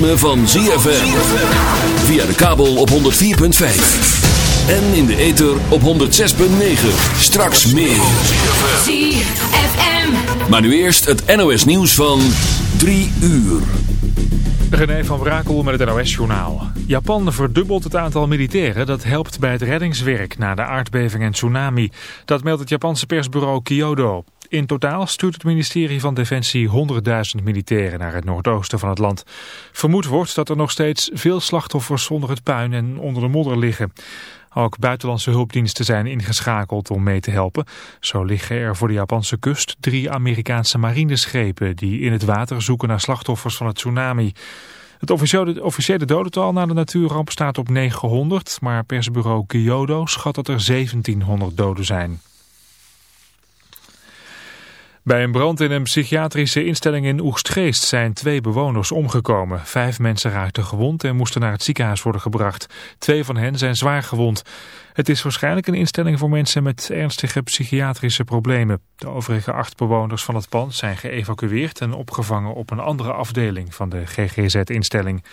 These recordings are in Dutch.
ritme van ZFM. Via de kabel op 104.5. En in de ether op 106.9. Straks meer. ZFM. Maar nu eerst het NOS nieuws van 3 uur. René van Brakel met het NOS-journaal. Japan verdubbelt het aantal militairen dat helpt bij het reddingswerk na de aardbeving en tsunami. Dat meldt het Japanse persbureau Kyodo. In totaal stuurt het ministerie van Defensie 100.000 militairen naar het noordoosten van het land. Vermoed wordt dat er nog steeds veel slachtoffers zonder het puin en onder de modder liggen. Ook buitenlandse hulpdiensten zijn ingeschakeld om mee te helpen. Zo liggen er voor de Japanse kust drie Amerikaanse marineschepen die in het water zoeken naar slachtoffers van het tsunami. Het officiële, officiële dodental na de natuurramp staat op 900, maar persbureau Kyodo schat dat er 1700 doden zijn. Bij een brand in een psychiatrische instelling in Oegstgeest zijn twee bewoners omgekomen. Vijf mensen raakten gewond en moesten naar het ziekenhuis worden gebracht. Twee van hen zijn zwaar gewond. Het is waarschijnlijk een instelling voor mensen met ernstige psychiatrische problemen. De overige acht bewoners van het pand zijn geëvacueerd en opgevangen op een andere afdeling van de GGZ-instelling.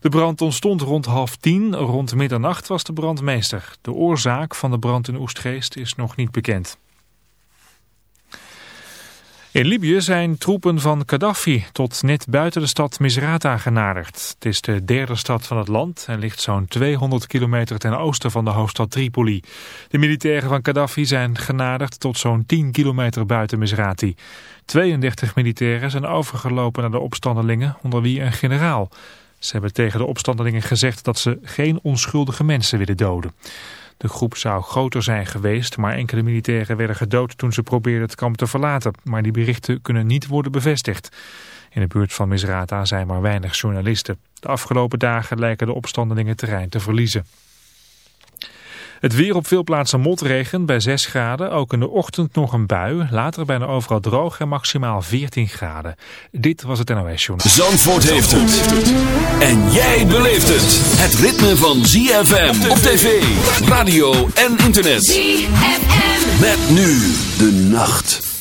De brand ontstond rond half tien. Rond middernacht was de brandmeester. De oorzaak van de brand in Oestgeest is nog niet bekend. In Libië zijn troepen van Gaddafi tot net buiten de stad Misrata genaderd. Het is de derde stad van het land en ligt zo'n 200 kilometer ten oosten van de hoofdstad Tripoli. De militairen van Gaddafi zijn genaderd tot zo'n 10 kilometer buiten Misrati. 32 militairen zijn overgelopen naar de opstandelingen, onder wie een generaal. Ze hebben tegen de opstandelingen gezegd dat ze geen onschuldige mensen willen doden. De groep zou groter zijn geweest, maar enkele militairen werden gedood toen ze probeerden het kamp te verlaten. Maar die berichten kunnen niet worden bevestigd. In de buurt van Misrata zijn maar weinig journalisten. De afgelopen dagen lijken de opstandelingen terrein te verliezen. Het weer op veel plaatsen motregen bij 6 graden. Ook in de ochtend nog een bui. Later bijna overal droog en maximaal 14 graden. Dit was het NOS Journal. Zandvoort heeft het. En jij beleeft het. Het ritme van ZFM op tv, radio en internet. ZFM. Met nu de nacht.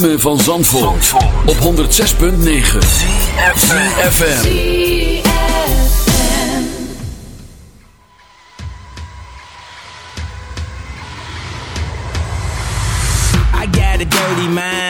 Ritme van Zandvoort, op 106.9 CFFM I got a dirty mind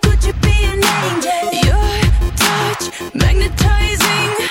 Magnetizing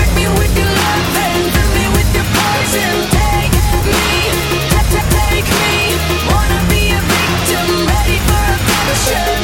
Show.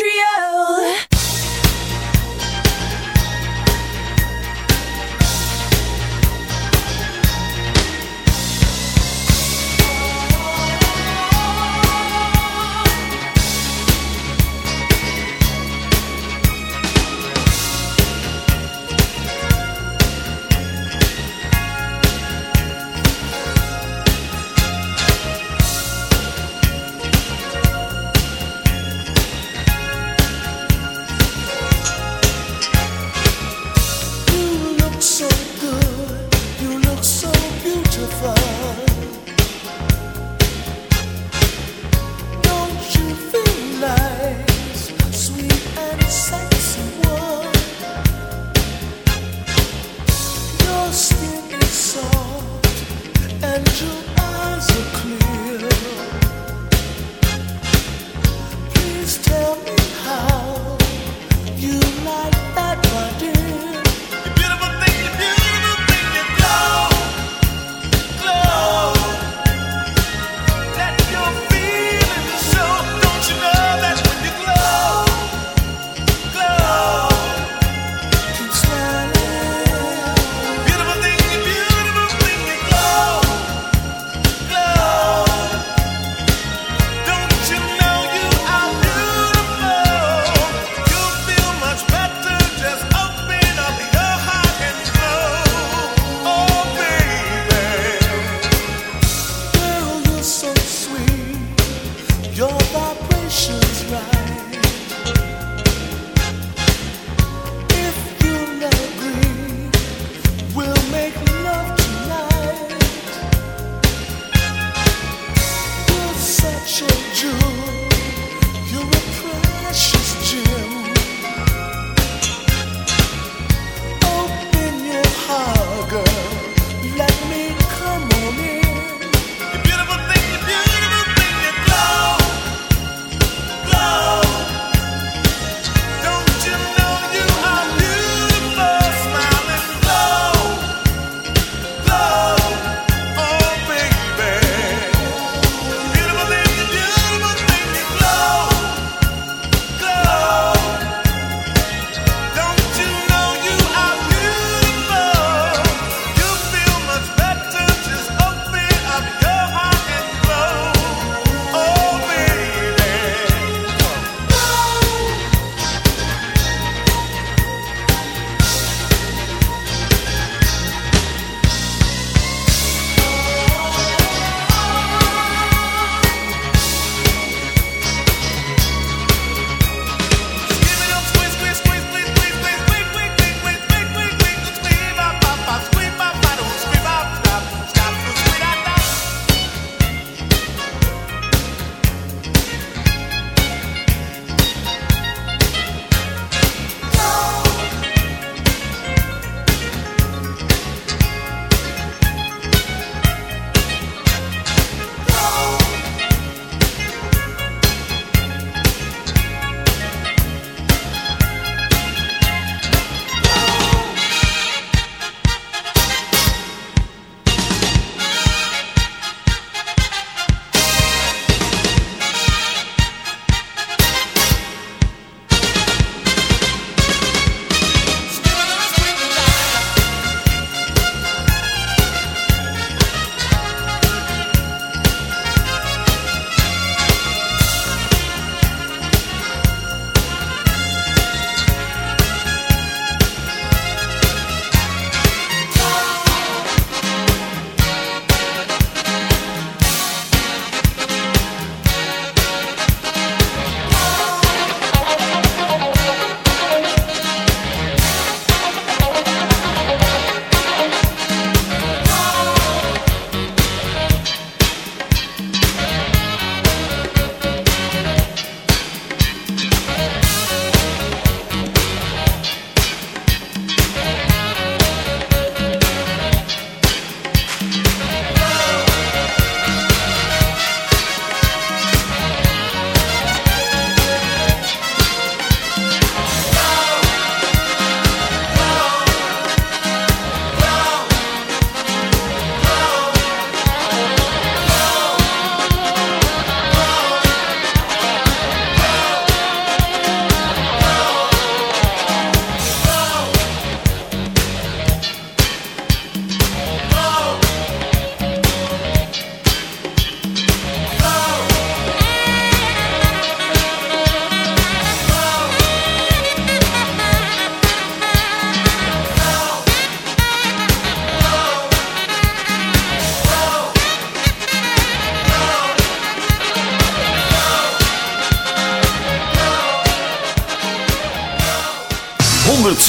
Trio!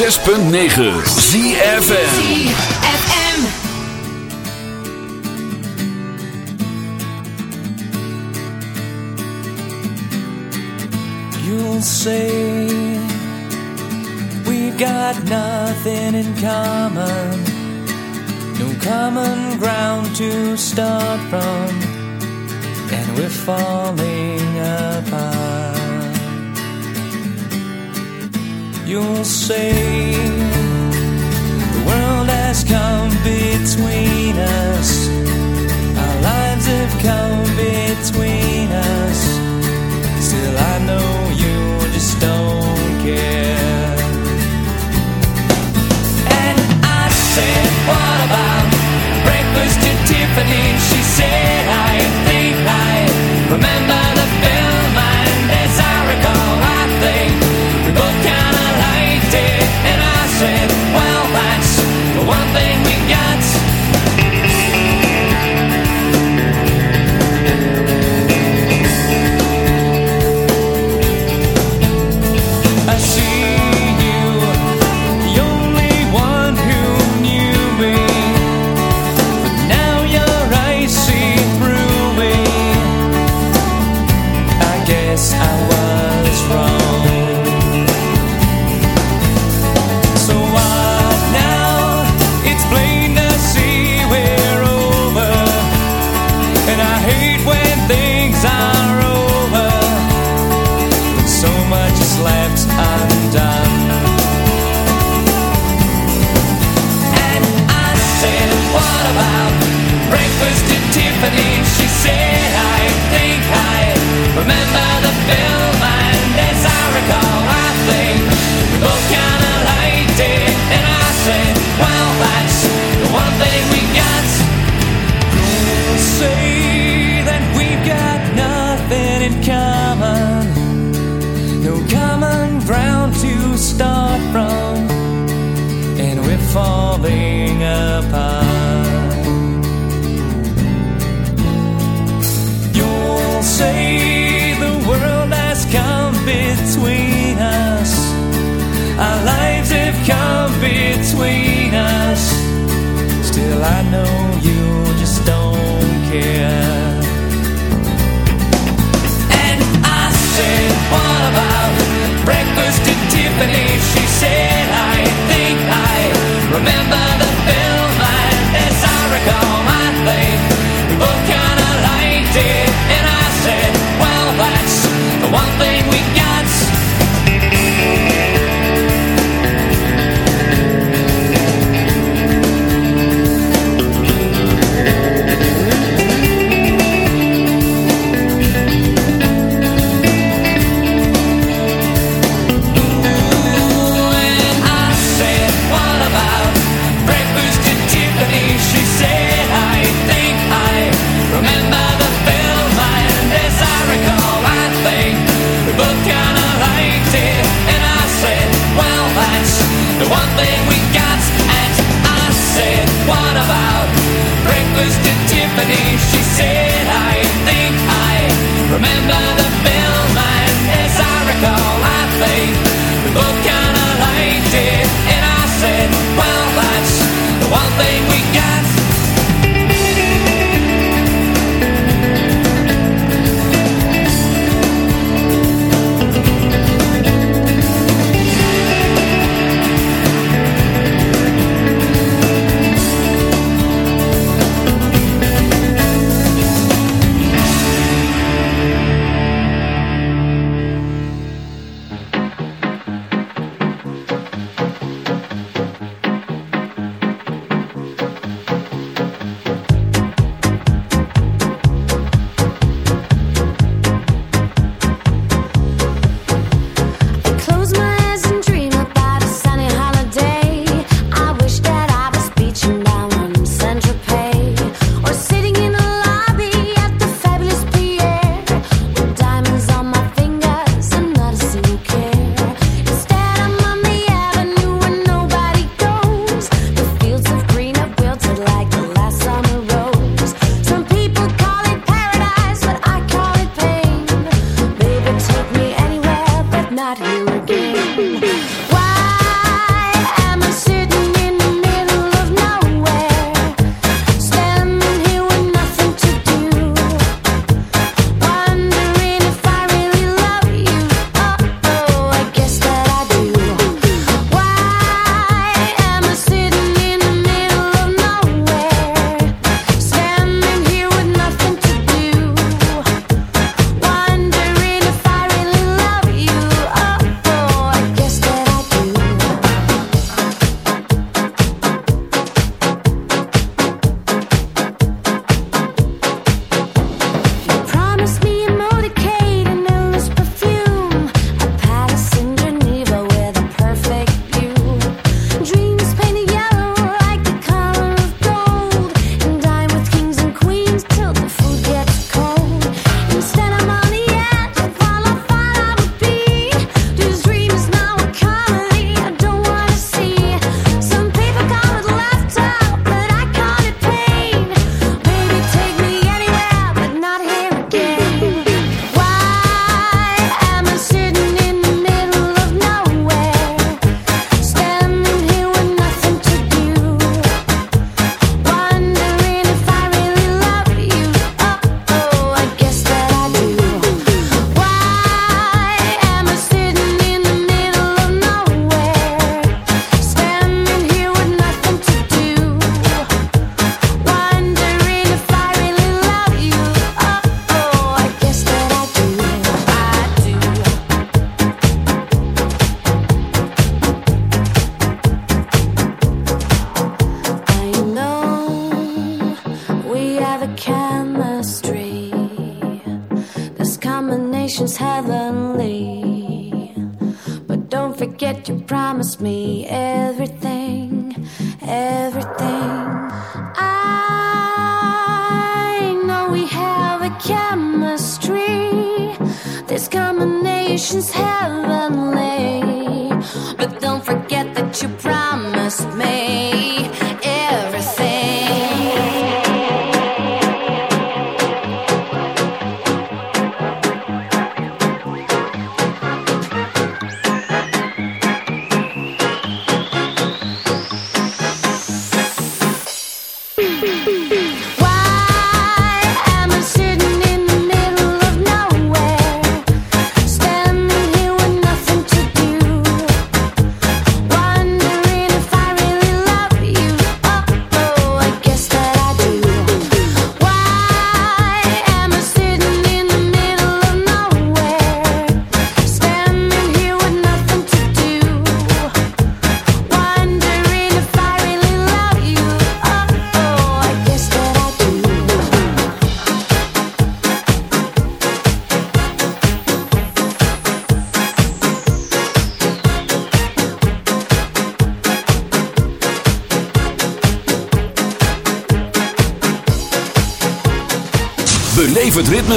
106.9 ZFN say we've got nothing in common, no common ground to start from, and we're falling apart. you'll say. The world has come between us. Our lives have come between us. Still I know you just don't care. And I said what about breakfast to Tiffany she said I think I remember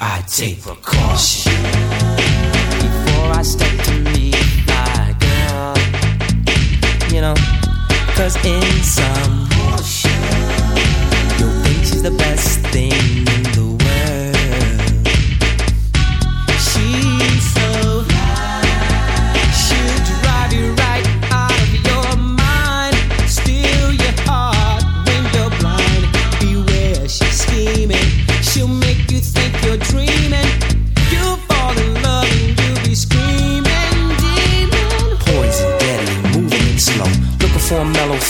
I take precaution before I step to meet my girl. You know, cause in some, you'll think is the best thing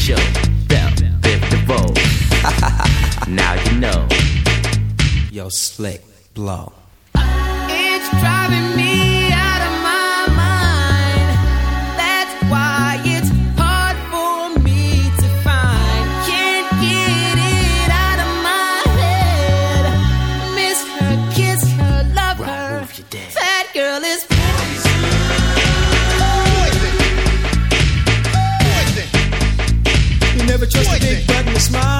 show. Bell, Biff DeVoe. now you know. Yo, slick blow. It's driving smile.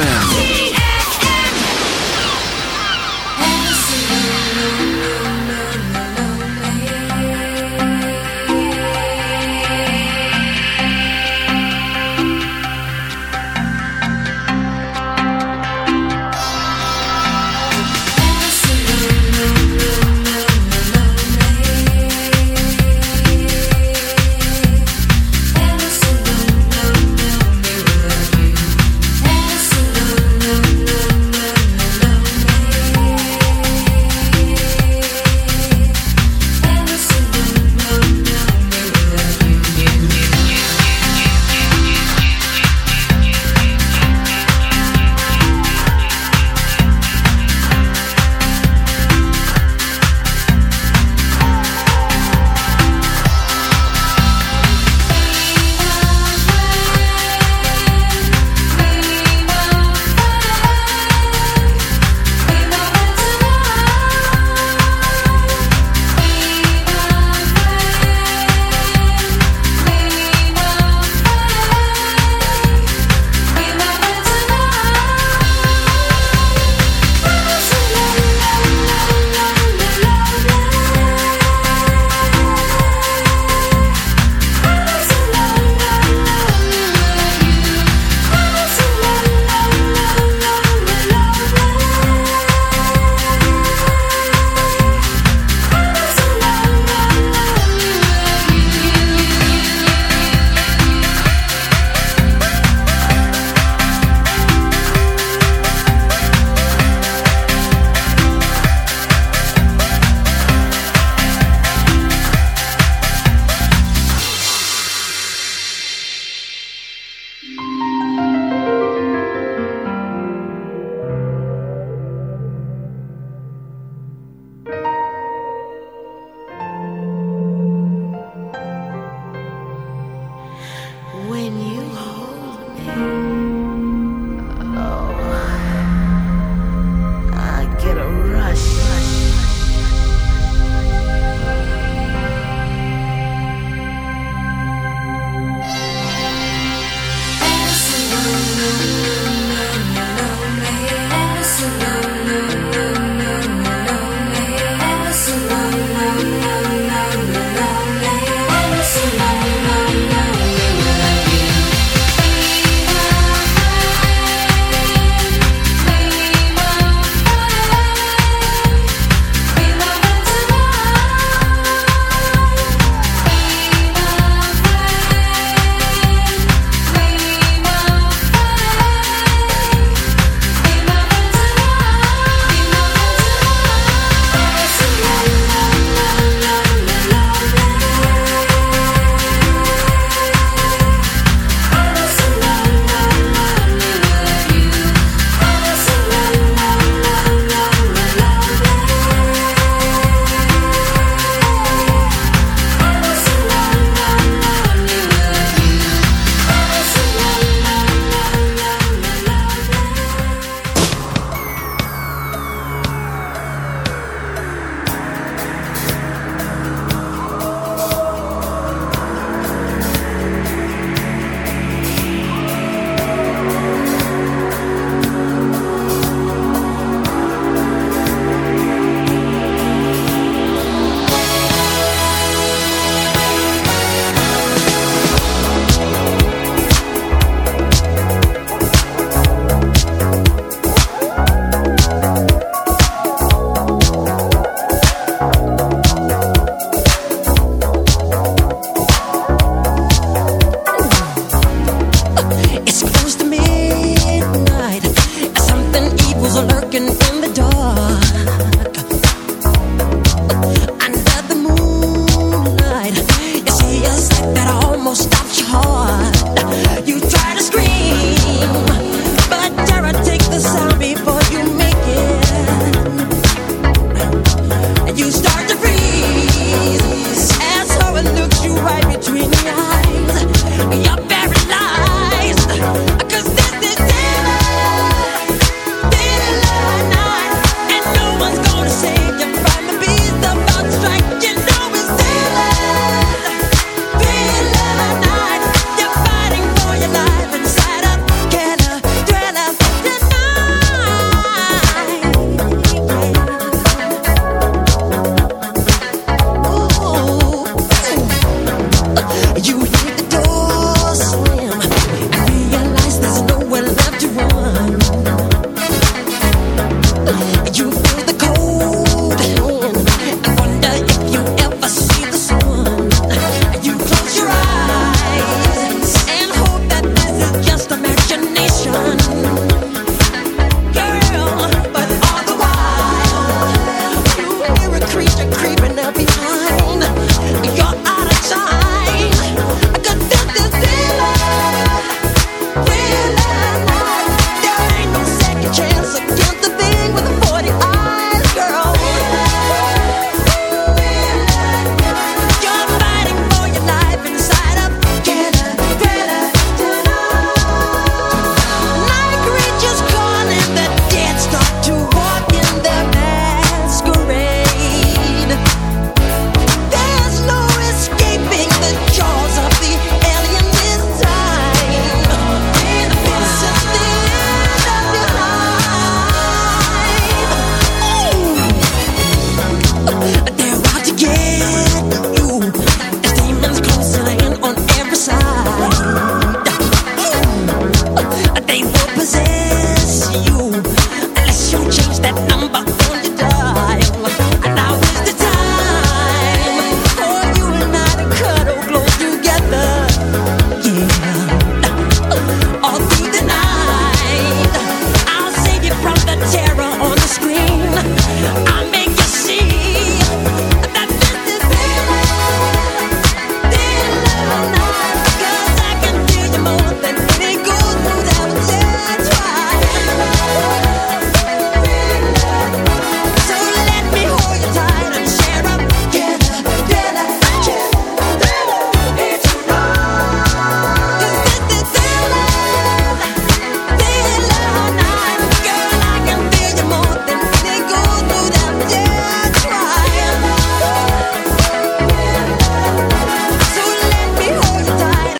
ZFM.